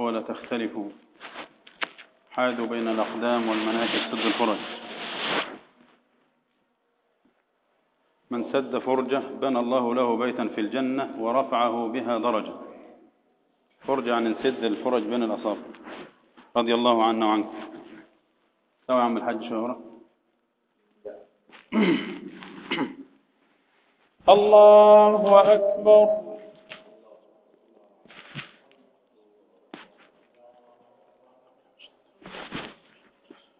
ولا تختلفوا. حادوا بين الأقدام والمناكب سد الفرج. من سد فرجة بنى الله له بيتا في الجنة ورفعه بها درجة. فرجة عن نسد الفرج بين الأصابع رضي الله عنا وعنكم سوى عم الحاج شهرة الله أكبر.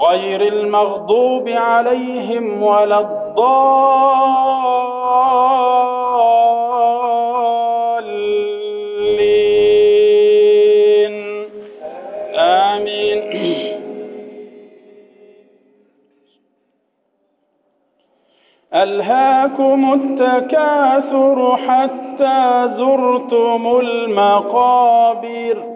غير المغضوب عليهم ولا الضالين. آمين. ألهاكم التكاثر حتى زرتم المقابر.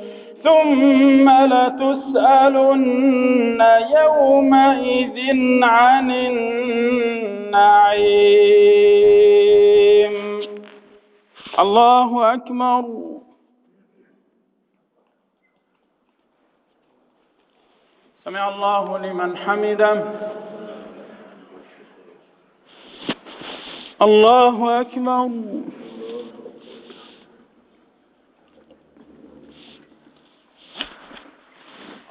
ثم لتسألن يومئذ عن النعيم. الله أكبر. سمع الله لمن حمده. الله أكبر.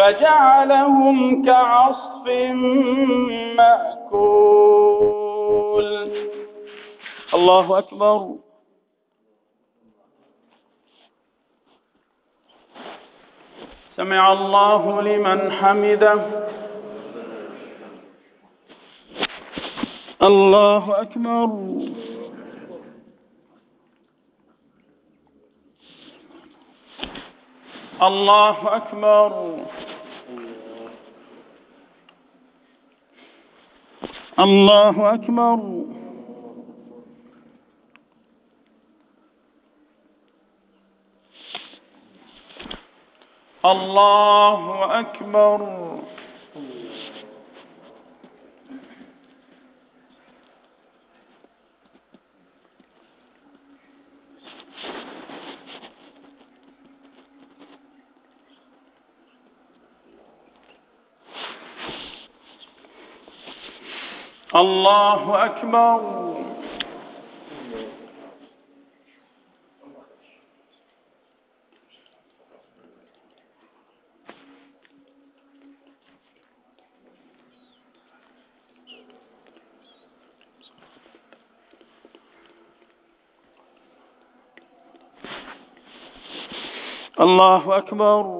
فجعلهم كعصف مأكول. الله أكبر. سمع الله لمن حمده. الله أكبر. الله أكبر. الله أكبر. الله أكبر. الله أكبر. الله أكبر.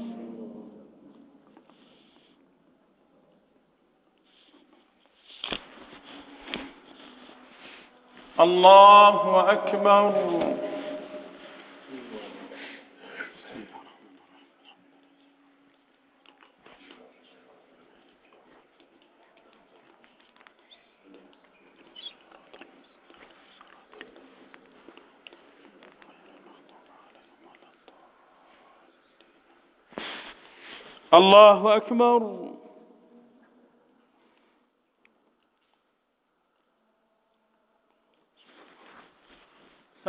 الله أكبر. الله أكبر.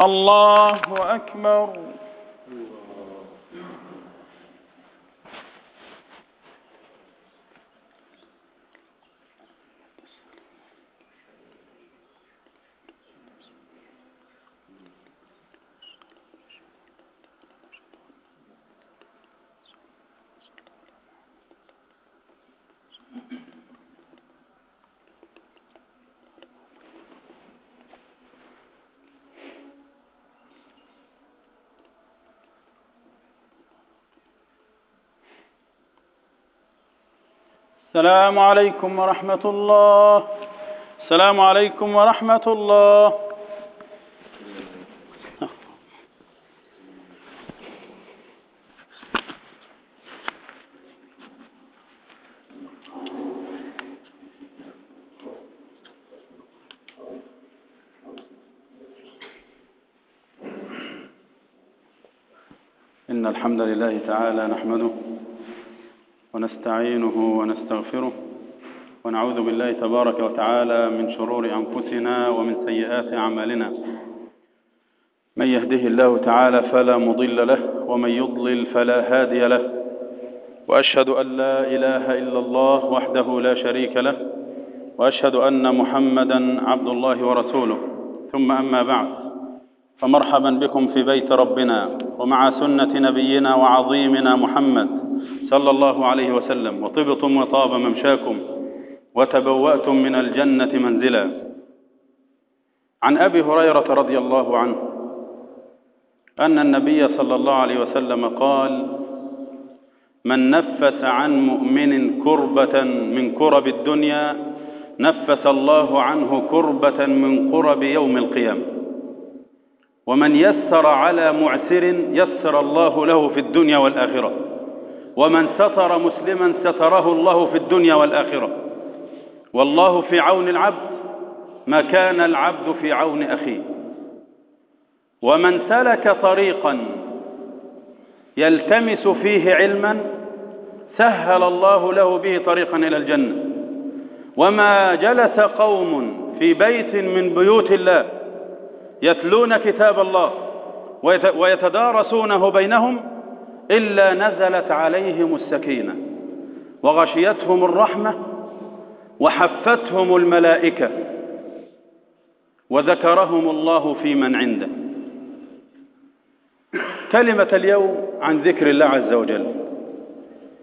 الله أكبر السلام عليكم ورحمة الله. السلام عليكم ورحمة الله. إن الحمد لله تعالى نحمده ونستعينه ونستغفره ونعوذ بالله تبارك وتعالى من شرور أنفسنا ومن سيئات أعمالنا. من يهده الله تعالى فلا مضل له ومن يضلل فلا هادي له. وأشهد أن لا إله إلا الله وحده لا شريك له. وأشهد أن محمدا عبد الله ورسوله. ثم أما بعد فمرحبا بكم في بيت ربنا ومع سنة نبينا وعظيمنا محمد. صلى الله عليه وسلم وطبتم وطاب ممشاكم وتبوأتم من الجنة منزلا. عن أبي هريرة رضي الله عنه أن النبي صلى الله عليه وسلم قال من نفس عن مؤمن كربة من كرب الدنيا نفس الله عنه كربة من قرب يوم القيامة. ومن يسر على معسر يسر الله له في الدنيا والآخرة. ومن ستر مسلما ستره الله في الدنيا والآخرة. والله في عون العبد ما كان العبد في عون أخيه. ومن سلك طريقا يلتمس فيه علما سهل الله له به طريقا إلى الجنة. وما جلس قوم في بيت من بيوت الله يتلون كتاب الله ويتدارسونه بينهم إلا نزلت عليهم السكينة وغشيتهم الرحمة وحفتهم الملائكة وذكرهم الله في من عنده. كلمة اليوم عن ذكر الله عز وجل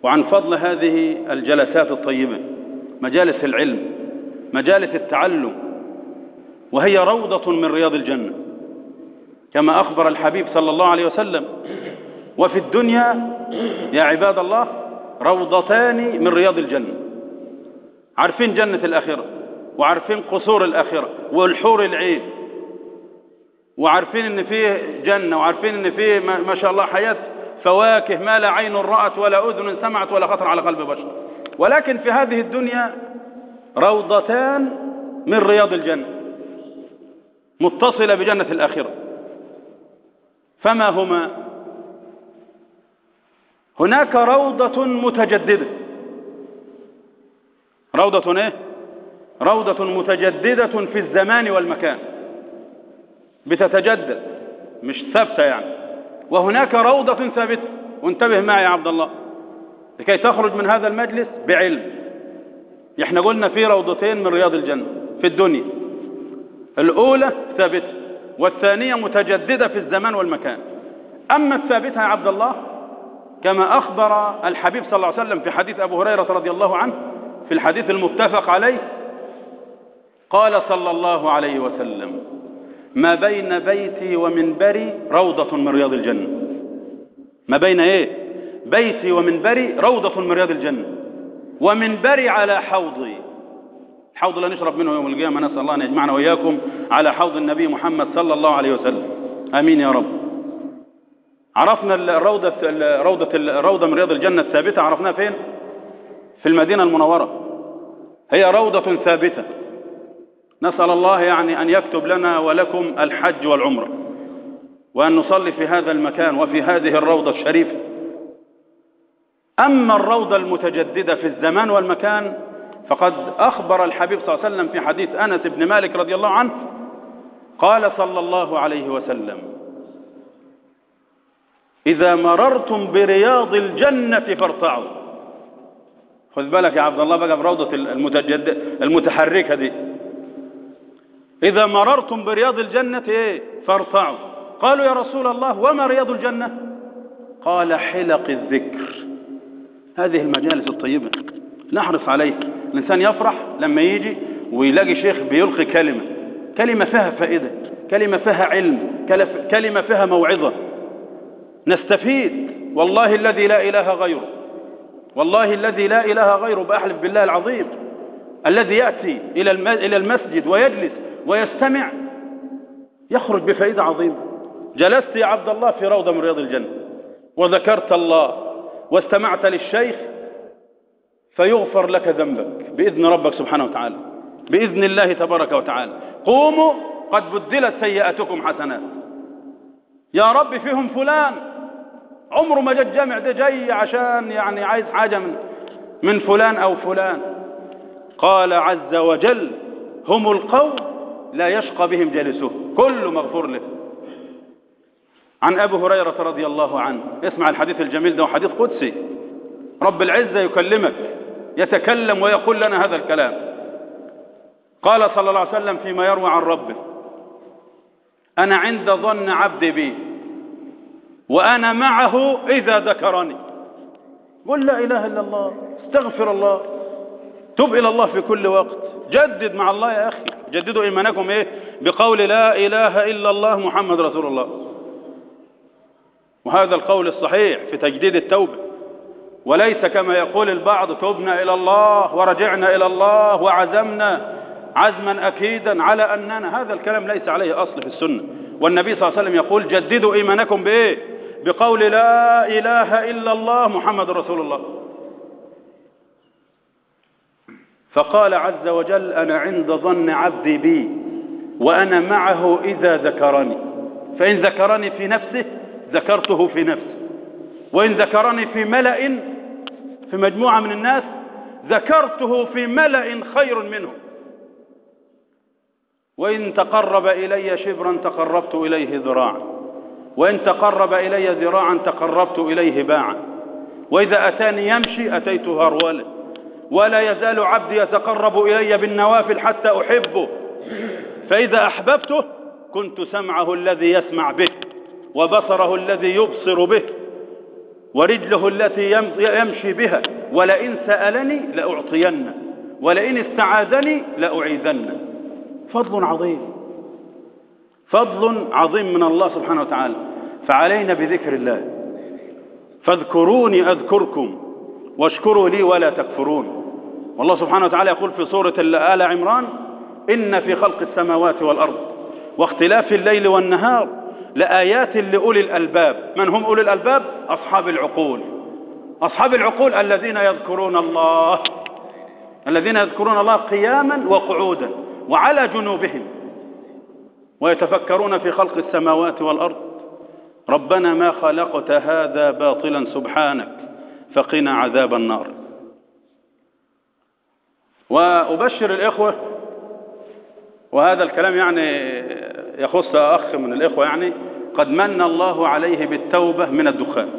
وعن فضل هذه الجلسات الطيبة مجالس العلم مجالس التعلم وهي روضة من رياض الجنة. كما أخبر الحبيب صلى الله عليه وسلم وفي الدنيا يا عباد الله روضتان من رياض الجنة. عارفين جنة الآخرة وعارفين قصور الآخرة والحور العين. وعارفين إن فيه جنة وعارفين إن فيه ما شاء الله حياة فواكه ما لا عين رأت ولا أذن سمعت ولا خطر على قلب بشر. ولكن في هذه الدنيا روضتان من رياض الجنة متصلة بجنة الآخرة. فما هما؟ هناك روضة متجددة. روضة إيه؟ روضة متجددة في الزمان والمكان. بتتجدد مش ثابتة يعني. وهناك روضة ثابتة. وانتبه معي يا عبد الله. لكي تخرج من هذا المجلس بعلم. إحنا قلنا في روضتين من رياض الجنة في الدنيا. الأولى ثابتة والثانية متجددة في الزمان والمكان. أما الثابتة يا عبد الله كما أخبر الحبيب صلى الله عليه وسلم في حديث أبو هريرة رضي الله عنه في الحديث المتفق عليه قال صلى الله عليه وسلم ما بين بيتي ومنبري روضة من رياض الجنة. ما بين إيه؟ بيتي ومنبري روضة من رياض الجنة ومنبري على حوضي. حوض لا نشرب منه يوم القيامة نسأل الله أن يجمعنا وإياكم على حوض النبي محمد صلى الله عليه وسلم. آمين يا رب. عرفنا الروضة الروضة الروضة من رياض الجنة الثابتة عرفناها فين؟ في المدينة المنورة. هي روضة ثابتة. نسأل الله يعني أن يكتب لنا ولكم الحج والعمرة وأن نصلي في هذا المكان وفي هذه الروضة الشريفة. أما الروضة المتجددة في الزمان والمكان فقد أخبر الحبيب صلى الله عليه وسلم في حديث أنس بن مالك رضي الله عنه قال صلى الله عليه وسلم إذا مررتم برياض الجنة فارتعوا. خذ بالك يا عبد الله بقى بروضة المتجدد المتحركة دي. إذا مررتم برياض الجنة إيه؟ فارتعوا. قالوا يا رسول الله وما رياض الجنة؟ قال حلق الذكر. هذه المجالس الطيبة نحرص عليه الإنسان يفرح لما يجي ويلاقي شيخ بيلقي كلمة. كلمة فيها فائدة كلمة فيها علم كلمة فيها موعظة. نستفيد. والله الذي لا إله غيره. والله الذي لا إله غيره بأحلف بالله العظيم. الذي يأتي إلى المسجد ويجلس ويستمع. يخرج بفائدة عظيمة. جلست يا عبد الله في روضة من رياض الجنة. وذكرت الله واستمعت للشيخ فيغفر لك ذنبك بإذن ربك سبحانه وتعالى. بإذن الله تبارك وتعالى. قوموا قد بدلت سيئاتكم حسنات. يا رب فيهم فلان. عمره ما جاء الجامع ده جاي عشان يعني عايز حاجة من من فلان أو فلان. قال عز وجل هم القوم لا يشقى بهم جالسوه كل مغفور له. عن أبي هريرة رضي الله عنه. اسمع الحديث الجميل ده حديث قدسي. رب العزة يكلمك يتكلم ويقول لنا هذا الكلام. قال صلى الله عليه وسلم فيما يروى عن ربه أنا عند ظن عبدي بي. وأنا معه إذا ذكرني. قل لا إله إلا الله استغفر الله تب إلى الله في كل وقت. جدد مع الله يا أخي جددوا إيمانكم إيه؟ بقول لا إله إلا الله محمد رسول الله. وهذا القول الصحيح في تجديد التوبة. وليس كما يقول البعض تبنا إلى الله ورجعنا إلى الله وعزمنا عزما أكيدا على أننا. هذا الكلام ليس عليه أصل في السنة. والنبي صلى الله عليه وسلم يقول جددوا إيمانكم بإيه؟ بقول لا إله إلا الله محمد رسول الله. فقال عز وجل أنا عند ظن عبدي بي وأنا معه إذا ذكرني. فإن ذكرني في نفسه ذكرته في نفسه وإن ذكرني في ملأ في مجموعة من الناس ذكرته في ملأ خير منه وإن تقرب إلي شبرا تقربت إليه ذراعا. وإن تقرب إلي ذراعا تقربت إليه باعا. وإذا أتاني يمشي أتيته هرولا ولا يزال عبدي يتقرب إلي بالنوافل حتى أحبه. فإذا أحببته كنت سمعه الذي يسمع به وبصره الذي يبصر به ورجله التي يمشي بها. ولئن سألني لأعطينه ولئن استعاذني لأعيذنه. فضل عظيم. فضل عظيم من الله سبحانه وتعالى. فعلينا بذكر الله. فاذكروني أذكركم واشكروا لي ولا تكفرون. والله سبحانه وتعالى يقول في سورة آل عمران إن في خلق السماوات والأرض واختلاف الليل والنهار لآيات لأولي الألباب. من هم أولي الألباب؟ أصحاب العقول. أصحاب العقول الذين يذكرون الله. الذين يذكرون الله قياما وقعودا وعلى جنوبهم. ويتفكرون في خلق السماوات والأرض. ربنا ما خلقت هذا باطلا سبحانك فقنا عذاب النار. وأبشر الإخوة وهذا الكلام يعني يخص أخ من الإخوة يعني قد من الله عليه بالتوبة من الدخان.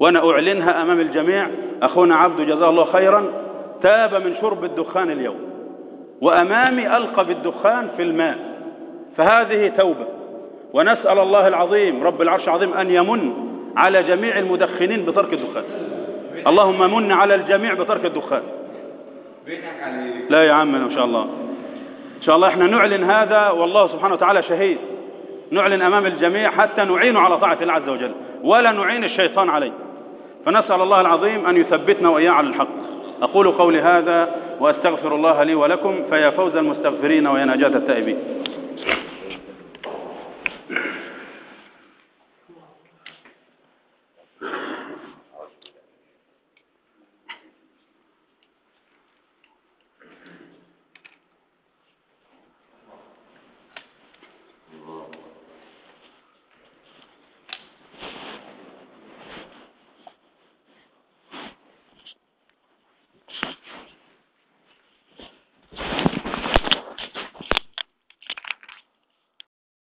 وأنا أعلنها أمام الجميع أخونا عبد جزاه الله خيرا تاب من شرب الدخان اليوم وأمامي ألقى بالدخان في الماء. فهذه توبة. ونسأل الله العظيم رب العرش العظيم أن يمن على جميع المدخنين بترك الدخان. اللهم من على الجميع بترك الدخان. لا يا عم إن شاء الله. إن شاء الله إحنا نعلن هذا والله سبحانه وتعالى شهيد. نعلن أمام الجميع حتى نعينه على طاعة الله عز وجل ولا نعين الشيطان عليه. فنسأل الله العظيم أن يثبتنا وإياه على الحق. أقول قولي هذا وأستغفر الله لي ولكم فيا فوز المستغفرين ويا نجاة التائبين.